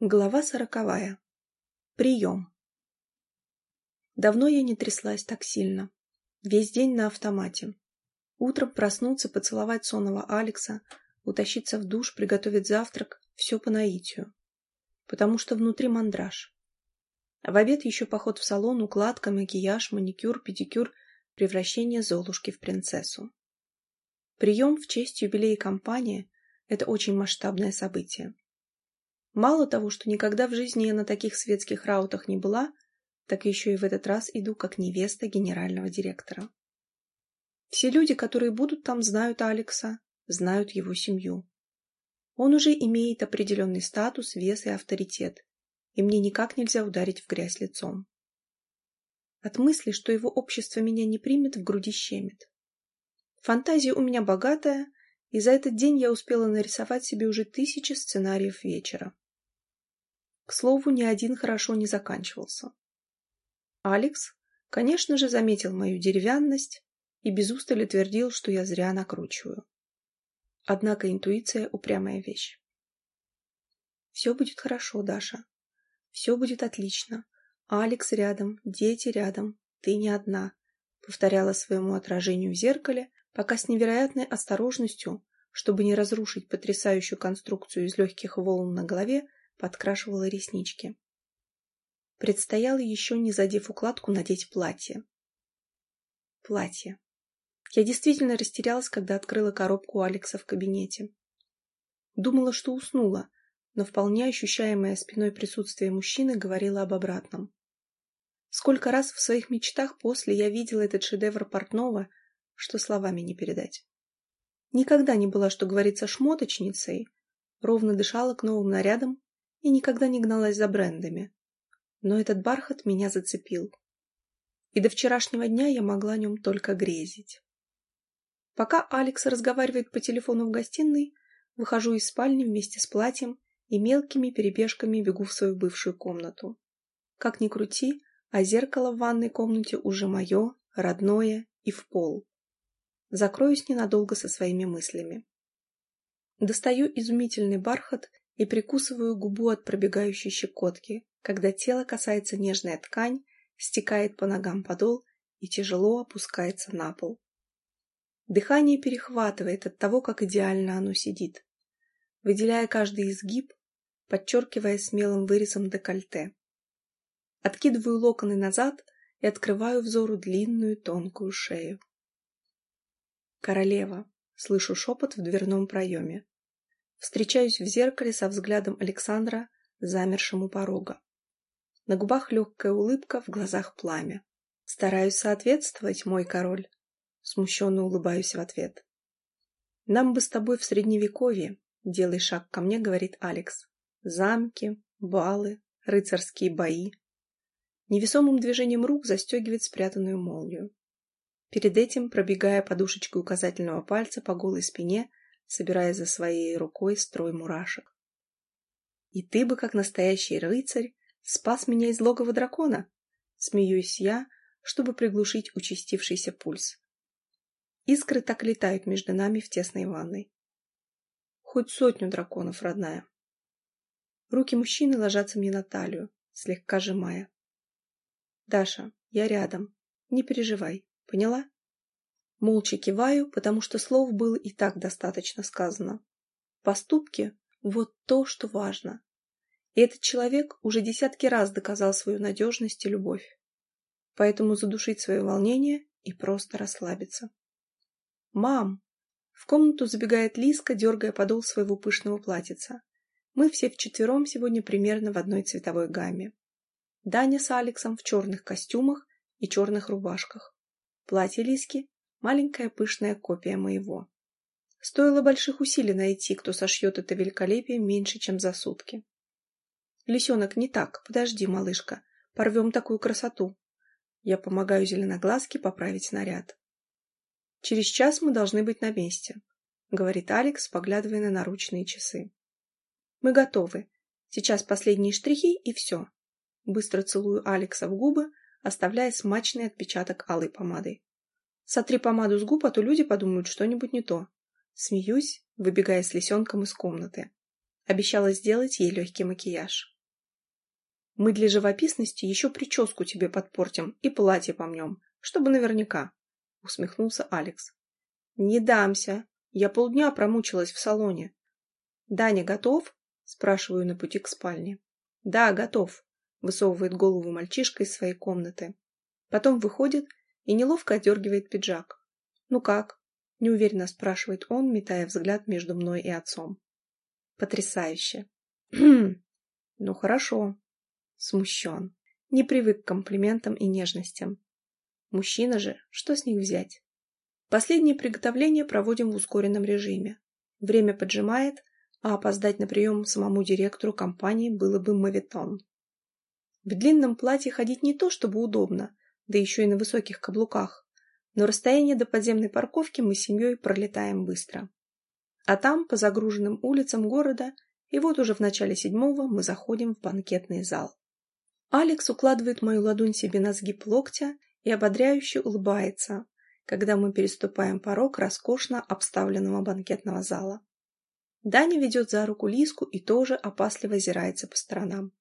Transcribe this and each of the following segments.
Глава сороковая. Прием. Давно я не тряслась так сильно. Весь день на автомате. Утром проснуться, поцеловать сонного Алекса, утащиться в душ, приготовить завтрак — все по наитию. Потому что внутри мандраж. А в обед еще поход в салон, укладка, макияж, маникюр, педикюр, превращение Золушки в принцессу. Прием в честь юбилея компании — это очень масштабное событие. Мало того, что никогда в жизни я на таких светских раутах не была, так еще и в этот раз иду как невеста генерального директора. Все люди, которые будут там, знают Алекса, знают его семью. Он уже имеет определенный статус, вес и авторитет, и мне никак нельзя ударить в грязь лицом. От мысли, что его общество меня не примет, в груди щемит. Фантазия у меня богатая, и за этот день я успела нарисовать себе уже тысячи сценариев вечера. К слову, ни один хорошо не заканчивался. Алекс, конечно же, заметил мою деревянность и без устали твердил, что я зря накручиваю. Однако интуиция — упрямая вещь. «Все будет хорошо, Даша. Все будет отлично. Алекс рядом, дети рядом, ты не одна», — повторяла своему отражению в зеркале, пока с невероятной осторожностью, чтобы не разрушить потрясающую конструкцию из легких волн на голове, подкрашивала реснички. Предстояло еще, не задев укладку, надеть платье. Платье. Я действительно растерялась, когда открыла коробку Алекса в кабинете. Думала, что уснула, но вполне ощущаемое спиной присутствие мужчины говорило об обратном. Сколько раз в своих мечтах после я видела этот шедевр портного, что словами не передать. Никогда не была, что говорится, шмоточницей, ровно дышала к новым нарядам и никогда не гналась за брендами. Но этот бархат меня зацепил. И до вчерашнего дня я могла о нем только грезить. Пока Алекс разговаривает по телефону в гостиной, выхожу из спальни вместе с платьем и мелкими перебежками бегу в свою бывшую комнату. Как ни крути, а зеркало в ванной комнате уже мое, родное и в пол. Закроюсь ненадолго со своими мыслями. Достаю изумительный бархат и прикусываю губу от пробегающей щекотки, когда тело касается нежная ткань, стекает по ногам подол и тяжело опускается на пол. Дыхание перехватывает от того, как идеально оно сидит, выделяя каждый изгиб, подчеркивая смелым вырезом декольте. Откидываю локоны назад и открываю взору длинную тонкую шею. «Королева!» — слышу шепот в дверном проеме. Встречаюсь в зеркале со взглядом Александра, замершим у порога. На губах легкая улыбка, в глазах пламя. Стараюсь соответствовать, мой король. Смущенно улыбаюсь в ответ. Нам бы с тобой в средневековье, делай шаг ко мне, говорит Алекс. Замки, балы, рыцарские бои. Невесомым движением рук застегивает спрятанную молнию. Перед этим, пробегая подушечкой указательного пальца по голой спине, собирая за своей рукой строй мурашек. «И ты бы, как настоящий рыцарь, спас меня из логова дракона!» Смеюсь я, чтобы приглушить участившийся пульс. Искры так летают между нами в тесной ванной. Хоть сотню драконов, родная. Руки мужчины ложатся мне на талию, слегка сжимая. «Даша, я рядом. Не переживай. Поняла?» Молча киваю, потому что слов было и так достаточно сказано. Поступки – вот то, что важно. И этот человек уже десятки раз доказал свою надежность и любовь. Поэтому задушить свое волнение и просто расслабиться. «Мам!» В комнату забегает Лиска, дергая подол своего пышного платьица. Мы все вчетвером сегодня примерно в одной цветовой гамме. Даня с Алексом в черных костюмах и черных рубашках. Платье Лиски маленькая пышная копия моего. Стоило больших усилий найти, кто сошьет это великолепие меньше, чем за сутки. Лисенок, не так, подожди, малышка, порвем такую красоту. Я помогаю зеленоглазке поправить наряд. Через час мы должны быть на месте, говорит Алекс, поглядывая на наручные часы. Мы готовы. Сейчас последние штрихи и все. Быстро целую Алекса в губы, оставляя смачный отпечаток алой помадой. Сотри помаду с губ, а то люди подумают что-нибудь не то. Смеюсь, выбегая с лисенком из комнаты. Обещала сделать ей легкий макияж. Мы для живописности еще прическу тебе подпортим и платье помнем, чтобы наверняка, усмехнулся Алекс. Не дамся. Я полдня промучилась в салоне. Даня готов? Спрашиваю на пути к спальне. Да, готов, высовывает голову мальчишка из своей комнаты. Потом выходит и неловко одергивает пиджак. Ну как? Неуверенно спрашивает он, метая взгляд между мной и отцом. Потрясающе. ну хорошо. Смущен. Не привык к комплиментам и нежностям. Мужчина же, что с них взять? Последние приготовления проводим в ускоренном режиме. Время поджимает, а опоздать на прием самому директору компании было бы моветон. В длинном платье ходить не то чтобы удобно, да еще и на высоких каблуках, но расстояние до подземной парковки мы с семьей пролетаем быстро. А там, по загруженным улицам города, и вот уже в начале седьмого мы заходим в банкетный зал. Алекс укладывает мою ладонь себе на сгиб локтя и ободряюще улыбается, когда мы переступаем порог роскошно обставленного банкетного зала. Даня ведет за руку Лиску и тоже опасливо озирается по сторонам.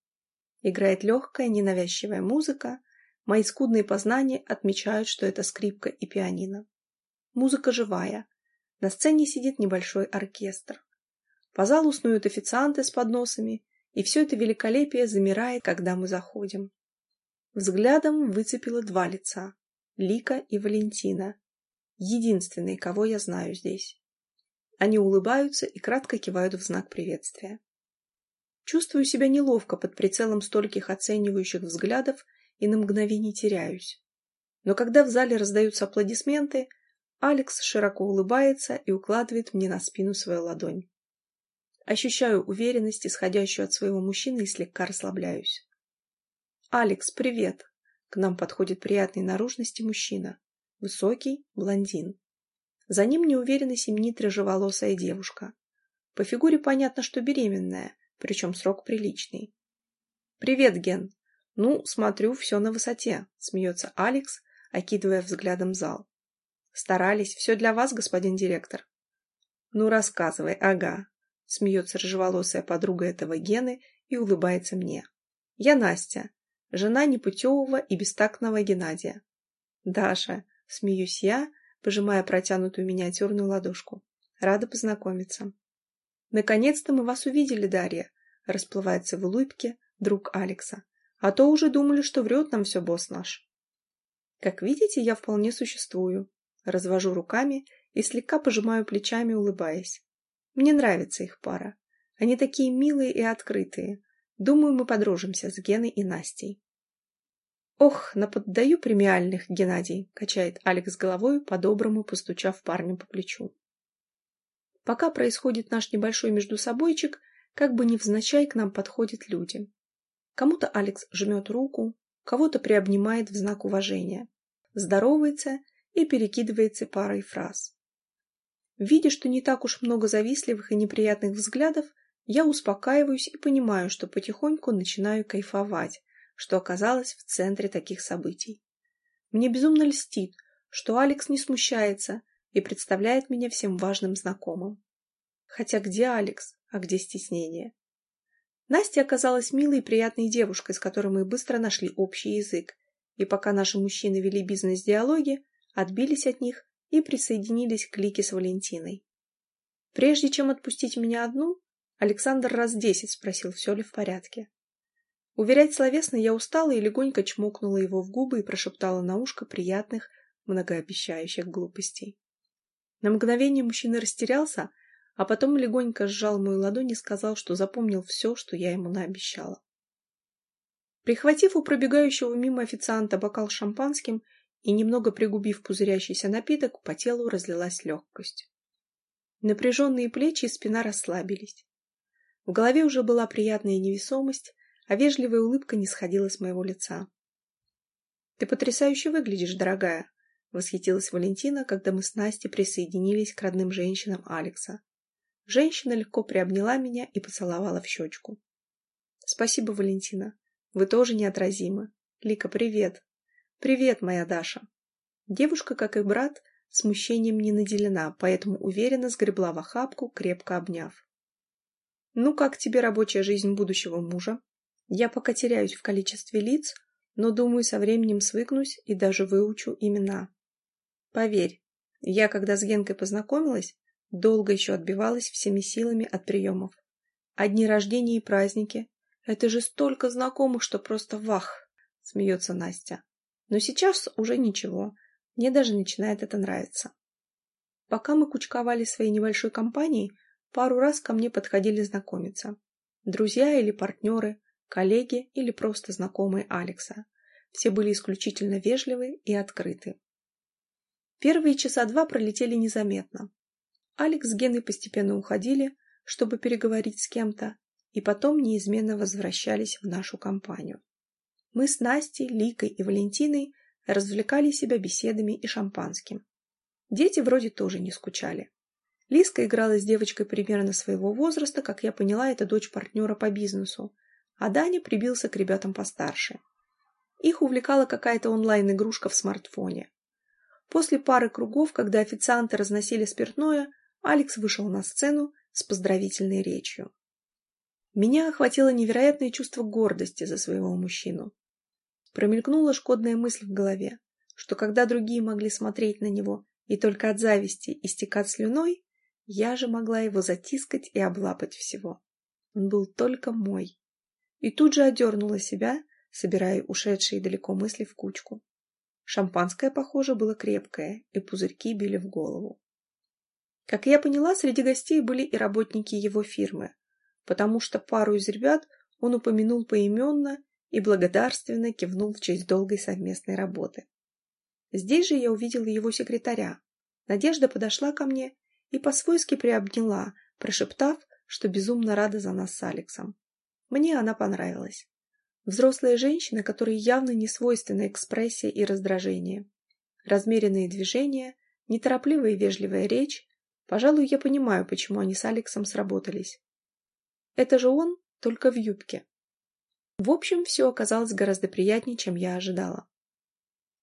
Играет легкая, ненавязчивая музыка. Мои скудные познания отмечают, что это скрипка и пианино. Музыка живая. На сцене сидит небольшой оркестр. По залу снуют официанты с подносами, и все это великолепие замирает, когда мы заходим. Взглядом выцепило два лица — Лика и Валентина. Единственные, кого я знаю здесь. Они улыбаются и кратко кивают в знак приветствия. Чувствую себя неловко под прицелом стольких оценивающих взглядов и на мгновение теряюсь. Но когда в зале раздаются аплодисменты, Алекс широко улыбается и укладывает мне на спину свою ладонь. Ощущаю уверенность, исходящую от своего мужчины, и слегка расслабляюсь. «Алекс, привет!» К нам подходит приятной наружности мужчина. Высокий, блондин. За ним неуверенно семенит рыжеволосая девушка. По фигуре понятно, что беременная, причем срок приличный. «Привет, Ген!» «Ну, смотрю, все на высоте», — смеется Алекс, окидывая взглядом зал. «Старались. Все для вас, господин директор». «Ну, рассказывай, ага», — смеется рыжеволосая подруга этого Гены и улыбается мне. «Я Настя, жена непутевого и бестактного Геннадия». «Даша», — смеюсь я, пожимая протянутую миниатюрную ладошку. «Рада познакомиться». «Наконец-то мы вас увидели, Дарья», — расплывается в улыбке друг Алекса. «А то уже думали, что врет нам все босс наш». «Как видите, я вполне существую», — развожу руками и слегка пожимаю плечами, улыбаясь. Мне нравится их пара. Они такие милые и открытые. Думаю, мы подружимся с Геной и Настей. «Ох, наподдаю премиальных, Геннадий!» — качает Алекс головой, по-доброму постучав парню по плечу. Пока происходит наш небольшой междусобойчик, как бы невзначай к нам подходят люди. Кому-то Алекс жмет руку, кого-то приобнимает в знак уважения, здоровается и перекидывается парой фраз. Видя, что не так уж много завистливых и неприятных взглядов, я успокаиваюсь и понимаю, что потихоньку начинаю кайфовать, что оказалась в центре таких событий. Мне безумно льстит, что Алекс не смущается и представляет меня всем важным знакомым. Хотя где Алекс, а где стеснение? Настя оказалась милой и приятной девушкой, с которой мы быстро нашли общий язык, и пока наши мужчины вели бизнес-диалоги, отбились от них и присоединились к Лике с Валентиной. Прежде чем отпустить меня одну, Александр раз десять спросил, все ли в порядке. Уверять словесно я устала и легонько чмокнула его в губы и прошептала на ушко приятных, многообещающих глупостей. На мгновение мужчина растерялся, а потом легонько сжал мою ладонь и сказал, что запомнил все, что я ему наобещала. Прихватив у пробегающего мимо официанта бокал шампанским, и, немного пригубив пузырящийся напиток, по телу разлилась легкость. Напряженные плечи и спина расслабились. В голове уже была приятная невесомость, а вежливая улыбка не сходила с моего лица. «Ты потрясающе выглядишь, дорогая!» — восхитилась Валентина, когда мы с Настей присоединились к родным женщинам Алекса. Женщина легко приобняла меня и поцеловала в щечку. «Спасибо, Валентина. Вы тоже неотразимы. Лика, привет!» «Привет, моя Даша!» Девушка, как и брат, смущением не наделена, поэтому уверенно сгребла в охапку, крепко обняв. «Ну, как тебе рабочая жизнь будущего мужа? Я пока теряюсь в количестве лиц, но, думаю, со временем свыкнусь и даже выучу имена. Поверь, я, когда с Генкой познакомилась, долго еще отбивалась всеми силами от приемов. Одни рождения и праздники. Это же столько знакомых, что просто вах!» — смеется Настя. «Но сейчас уже ничего. Мне даже начинает это нравиться». Пока мы кучковали своей небольшой компанией, пару раз ко мне подходили знакомиться. Друзья или партнеры, коллеги или просто знакомые Алекса. Все были исключительно вежливы и открыты. Первые часа два пролетели незаметно. Алекс с Геной постепенно уходили, чтобы переговорить с кем-то, и потом неизменно возвращались в нашу компанию. Мы с Настей, Ликой и Валентиной развлекали себя беседами и шампанским. Дети вроде тоже не скучали. Лиска играла с девочкой примерно своего возраста, как я поняла, это дочь партнера по бизнесу, а Даня прибился к ребятам постарше. Их увлекала какая-то онлайн-игрушка в смартфоне. После пары кругов, когда официанты разносили спиртное, Алекс вышел на сцену с поздравительной речью. Меня охватило невероятное чувство гордости за своего мужчину. Промелькнула шкодная мысль в голове, что когда другие могли смотреть на него и только от зависти истекать слюной, я же могла его затискать и облапать всего. Он был только мой. И тут же одернула себя, собирая ушедшие далеко мысли в кучку. Шампанское, похоже, было крепкое, и пузырьки били в голову. Как я поняла, среди гостей были и работники его фирмы, потому что пару из ребят он упомянул поименно и благодарственно кивнул в честь долгой совместной работы. Здесь же я увидела его секретаря. Надежда подошла ко мне и по-свойски приобняла, прошептав, что безумно рада за нас с Алексом. Мне она понравилась. Взрослая женщина, которой явно не свойственна экспрессия и раздражение. Размеренные движения, неторопливая и вежливая речь. Пожалуй, я понимаю, почему они с Алексом сработались. Это же он, только в юбке. В общем, все оказалось гораздо приятнее, чем я ожидала.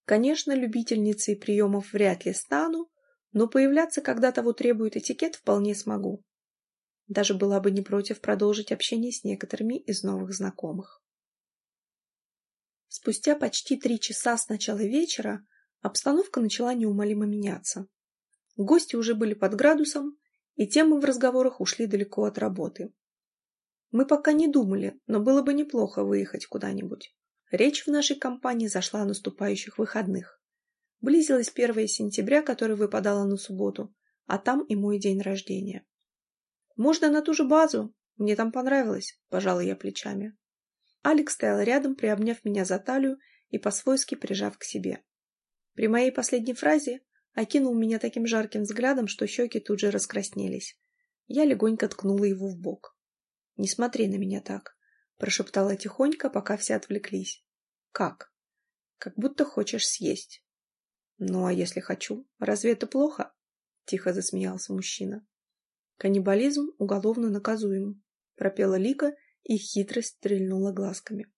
Конечно, любительницей приемов вряд ли стану, но появляться, когда того требует этикет, вполне смогу. Даже была бы не против продолжить общение с некоторыми из новых знакомых. Спустя почти три часа с начала вечера обстановка начала неумолимо меняться. Гости уже были под градусом, и темы в разговорах ушли далеко от работы. Мы пока не думали, но было бы неплохо выехать куда-нибудь. Речь в нашей компании зашла о наступающих выходных. Близилось 1 сентября, который выпадало на субботу, а там и мой день рождения. «Можно на ту же базу? Мне там понравилось», – пожала я плечами. Алекс стоял рядом, приобняв меня за талию и по-свойски прижав к себе. При моей последней фразе окинул меня таким жарким взглядом, что щеки тут же раскраснелись. Я легонько ткнула его в бок. «Не смотри на меня так прошептала тихонько, пока все отвлеклись. Как? Как будто хочешь съесть. Ну, а если хочу, разве это плохо? Тихо засмеялся мужчина. Каннибализм уголовно наказуем, пропела Лика и хитрость стрельнула глазками.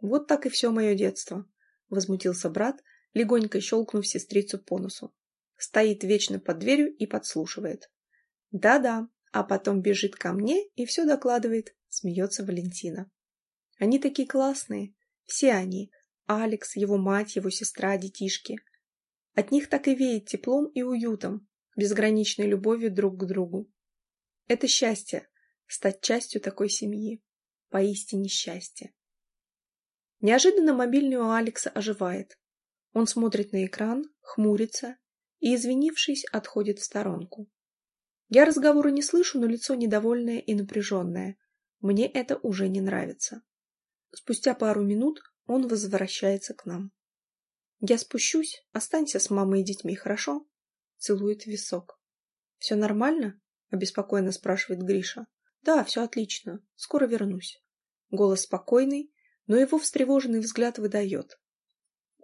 Вот так и все мое детство, возмутился брат, легонько щелкнув сестрицу по носу. Стоит вечно под дверью и подслушивает. Да-да, а потом бежит ко мне и все докладывает смеется Валентина. Они такие классные, все они, Алекс, его мать, его сестра, детишки. От них так и веет теплом и уютом, безграничной любовью друг к другу. Это счастье — стать частью такой семьи. Поистине счастье. Неожиданно мобильный у Алекса оживает. Он смотрит на экран, хмурится и, извинившись, отходит в сторонку. Я разговора не слышу, но лицо недовольное и напряженное. Мне это уже не нравится. Спустя пару минут он возвращается к нам. Я спущусь, останься с мамой и детьми, хорошо? Целует висок. Все нормально? Обеспокоенно спрашивает Гриша. Да, все отлично. Скоро вернусь. Голос спокойный, но его встревоженный взгляд выдает.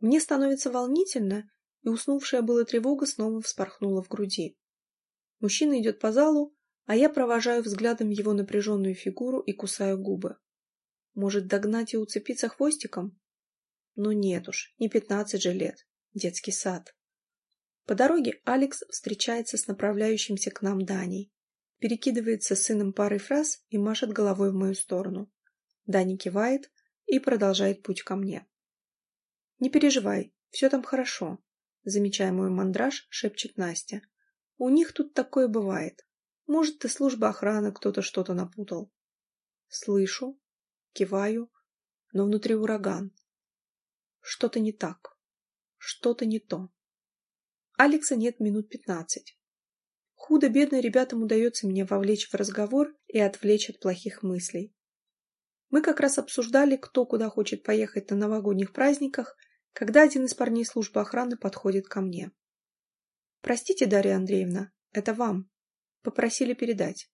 Мне становится волнительно, и уснувшая была тревога снова вспорхнула в груди. Мужчина идет по залу, а я провожаю взглядом его напряженную фигуру и кусаю губы. Может, догнать и уцепиться хвостиком? Ну нет уж, не пятнадцать же лет. Детский сад. По дороге Алекс встречается с направляющимся к нам Даней. перекидывается с сыном парой фраз и машет головой в мою сторону. Даня кивает и продолжает путь ко мне. «Не переживай, все там хорошо», — замечая мой мандраж, шепчет Настя. «У них тут такое бывает. Может, и служба охраны кто-то что-то напутал». Слышу, киваю, но внутри ураган. Что-то не так. Что-то не то. Алекса нет минут пятнадцать. Худо-бедно ребятам удается меня вовлечь в разговор и отвлечь от плохих мыслей. Мы как раз обсуждали, кто куда хочет поехать на новогодних праздниках, когда один из парней службы охраны подходит ко мне. «Простите, Дарья Андреевна, это вам. Попросили передать».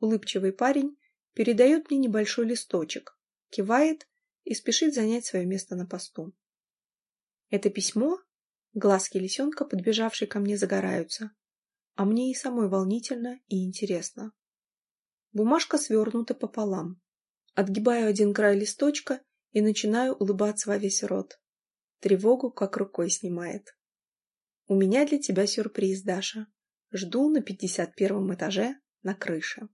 Улыбчивый парень передает мне небольшой листочек, кивает и спешит занять свое место на посту. «Это письмо?» Глазки лисенка, подбежавшие ко мне, загораются. А мне и самой волнительно и интересно. Бумажка свернута пополам. Отгибаю один край листочка и начинаю улыбаться во весь рот. Тревогу как рукой снимает. У меня для тебя сюрприз, Даша. Жду на пятьдесят первом этаже на крыше.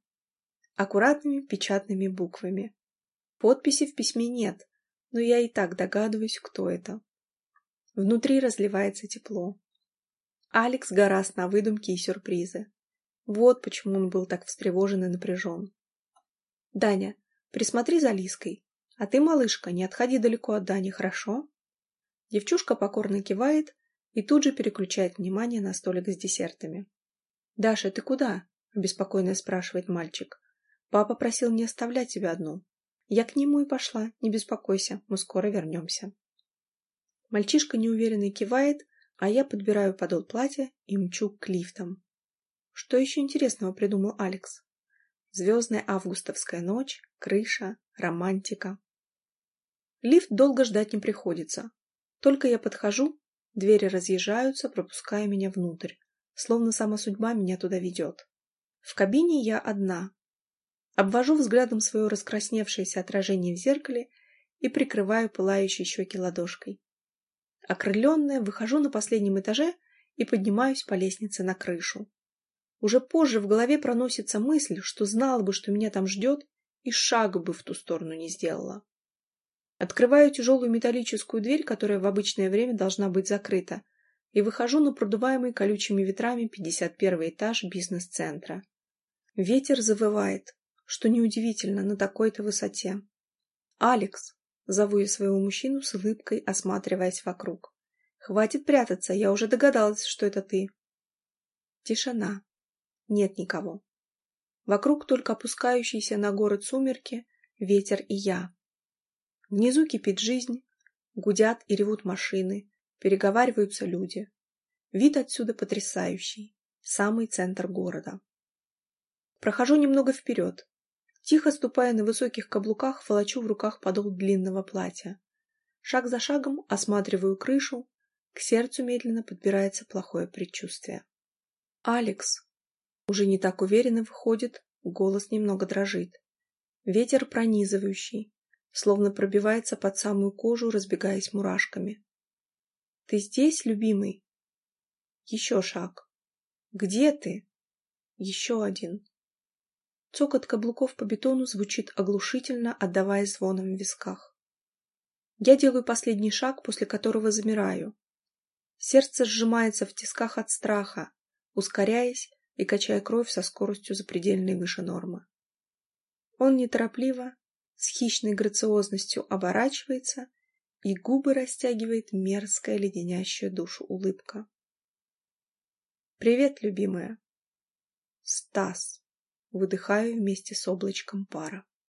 Аккуратными печатными буквами. Подписи в письме нет, но я и так догадываюсь, кто это. Внутри разливается тепло. Алекс гораст на выдумки и сюрпризы. Вот почему он был так встревожен и напряжен. «Даня, присмотри за Лиской. А ты, малышка, не отходи далеко от Дани, хорошо?» Девчушка покорно кивает и тут же переключает внимание на столик с десертами. «Даша, ты куда?» – обеспокоенно спрашивает мальчик. «Папа просил не оставлять тебя одну». «Я к нему и пошла, не беспокойся, мы скоро вернемся». Мальчишка неуверенно кивает, а я подбираю подол платья и мчу к лифтам. Что еще интересного придумал Алекс? Звездная августовская ночь, крыша, романтика. Лифт долго ждать не приходится. Только я подхожу, двери разъезжаются, пропуская меня внутрь, словно сама судьба меня туда ведет. В кабине я одна. Обвожу взглядом свое раскрасневшееся отражение в зеркале и прикрываю пылающие щеки ладошкой. Окрыленная, выхожу на последнем этаже и поднимаюсь по лестнице на крышу. Уже позже в голове проносится мысль, что знала бы, что меня там ждет, и шага бы в ту сторону не сделала. Открываю тяжелую металлическую дверь, которая в обычное время должна быть закрыта, и выхожу на продуваемый колючими ветрами 51 этаж бизнес-центра. Ветер завывает, что неудивительно на такой-то высоте. «Алекс!» Зову я своего мужчину с улыбкой, осматриваясь вокруг. «Хватит прятаться, я уже догадалась, что это ты». Тишина. Нет никого. Вокруг только опускающиеся на город сумерки, ветер и я. Внизу кипит жизнь, гудят и ревут машины, переговариваются люди. Вид отсюда потрясающий, самый центр города. Прохожу немного вперед, Тихо ступая на высоких каблуках, волочу в руках подол длинного платья. Шаг за шагом осматриваю крышу, к сердцу медленно подбирается плохое предчувствие. «Алекс!» Уже не так уверенно выходит, голос немного дрожит. Ветер пронизывающий, словно пробивается под самую кожу, разбегаясь мурашками. «Ты здесь, любимый?» Еще шаг. «Где ты?» Еще один. Цокот каблуков по бетону звучит оглушительно, отдавая звоном в висках. Я делаю последний шаг, после которого замираю. Сердце сжимается в тисках от страха, ускоряясь и качая кровь со скоростью запредельной выше нормы. Он неторопливо, с хищной грациозностью оборачивается, и губы растягивает мерзкая леденящая душу улыбка. «Привет, любимая!» Стас. Выдыхаю вместе с облачком пара.